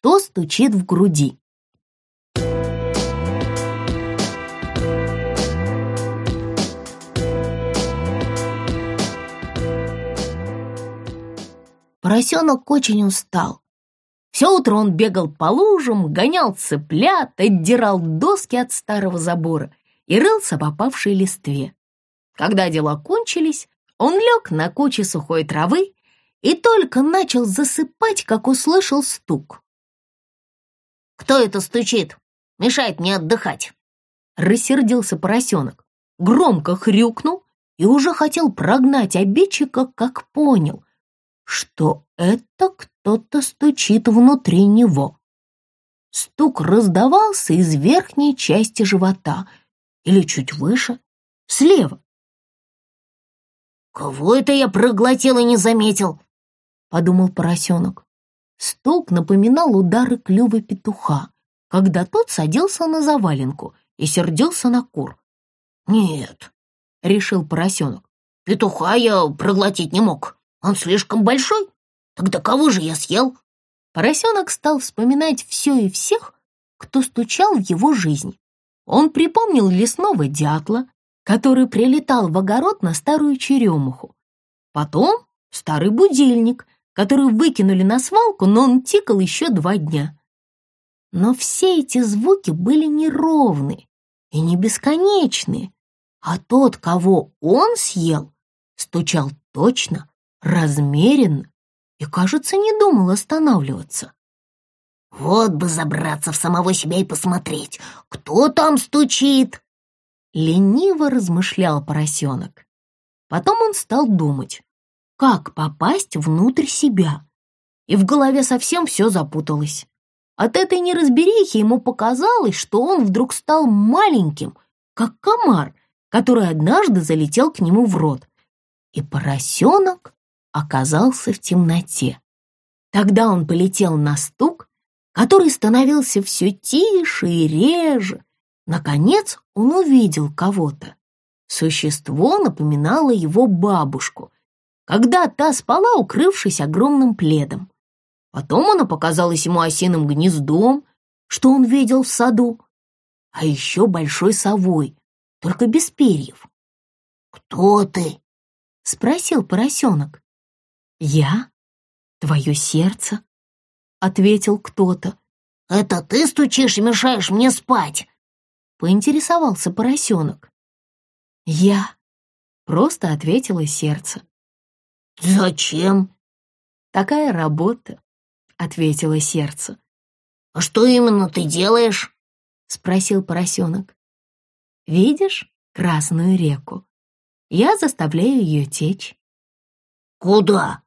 что стучит в груди. Поросенок очень устал. Все утро он бегал по лужам, гонял цыплят, отдирал доски от старого забора и рылся в опавшей листве. Когда дела кончились, он лег на куче сухой травы и только начал засыпать, как услышал стук. «Кто это стучит? Мешает мне отдыхать!» Рассердился поросенок, громко хрюкнул и уже хотел прогнать обидчика, как понял, что это кто-то стучит внутри него. Стук раздавался из верхней части живота или чуть выше, слева. «Кого это я проглотил и не заметил?» — подумал поросенок. Стук напоминал удары клюва петуха, когда тот садился на заваленку и сердился на кур. «Нет», — решил поросенок, — «петуха я проглотить не мог. Он слишком большой. Тогда кого же я съел?» Поросенок стал вспоминать все и всех, кто стучал в его жизнь. Он припомнил лесного дятла, который прилетал в огород на старую черемуху. Потом старый будильник, который выкинули на свалку, но он тикал еще два дня. Но все эти звуки были неровные и не бесконечные, а тот, кого он съел, стучал точно, размеренно и, кажется, не думал останавливаться. «Вот бы забраться в самого себя и посмотреть, кто там стучит!» Лениво размышлял поросенок. Потом он стал думать, как попасть внутрь себя. И в голове совсем все запуталось. От этой неразберихи ему показалось, что он вдруг стал маленьким, как комар, который однажды залетел к нему в рот. И поросенок оказался в темноте. Тогда он полетел на стук, который становился все тише и реже. Наконец он увидел кого-то. Существо напоминало его бабушку, когда та спала, укрывшись огромным пледом. Потом она показалась ему осиным гнездом, что он видел в саду, а еще большой совой, только без перьев. «Кто ты?» — спросил поросенок. «Я? Твое сердце?» — ответил кто-то. «Это ты стучишь и мешаешь мне спать?» — поинтересовался поросенок. «Я», — просто ответило сердце. «Зачем?» «Такая работа», — ответило сердце. «А что именно ты делаешь?» — спросил поросенок. «Видишь Красную реку? Я заставляю ее течь». «Куда?»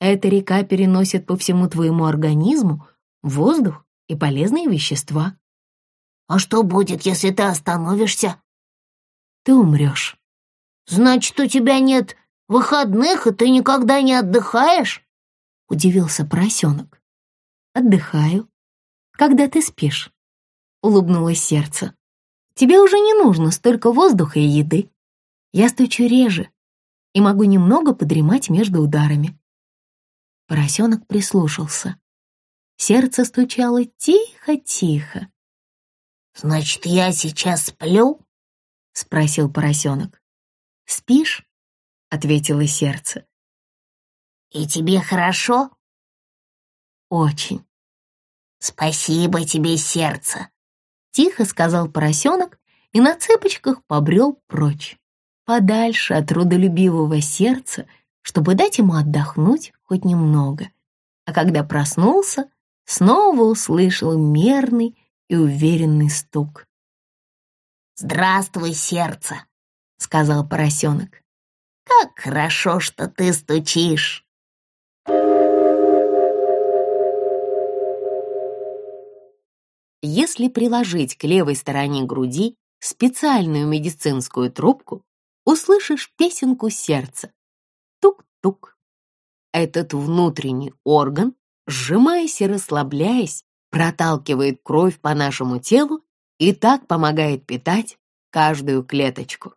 Эта река переносит по всему твоему организму воздух и полезные вещества. А что будет, если ты остановишься? Ты умрешь. Значит, у тебя нет выходных, и ты никогда не отдыхаешь? Удивился поросенок. Отдыхаю, когда ты спишь. Улыбнулось сердце. Тебе уже не нужно столько воздуха и еды. Я стучу реже и могу немного подремать между ударами. Поросенок прислушался. Сердце стучало тихо-тихо. «Значит, я сейчас сплю?» — спросил поросенок. «Спишь?» — ответило сердце. «И тебе хорошо?» «Очень». «Спасибо тебе, сердце!» — тихо сказал поросенок и на цыпочках побрел прочь, подальше от трудолюбивого сердца, чтобы дать ему отдохнуть хоть немного. А когда проснулся, снова услышал мерный и уверенный стук. «Здравствуй, сердце!» — сказал поросенок. «Как хорошо, что ты стучишь!» Если приложить к левой стороне груди специальную медицинскую трубку, услышишь песенку сердца. Тук-тук. Этот внутренний орган, сжимаясь и расслабляясь, проталкивает кровь по нашему телу и так помогает питать каждую клеточку.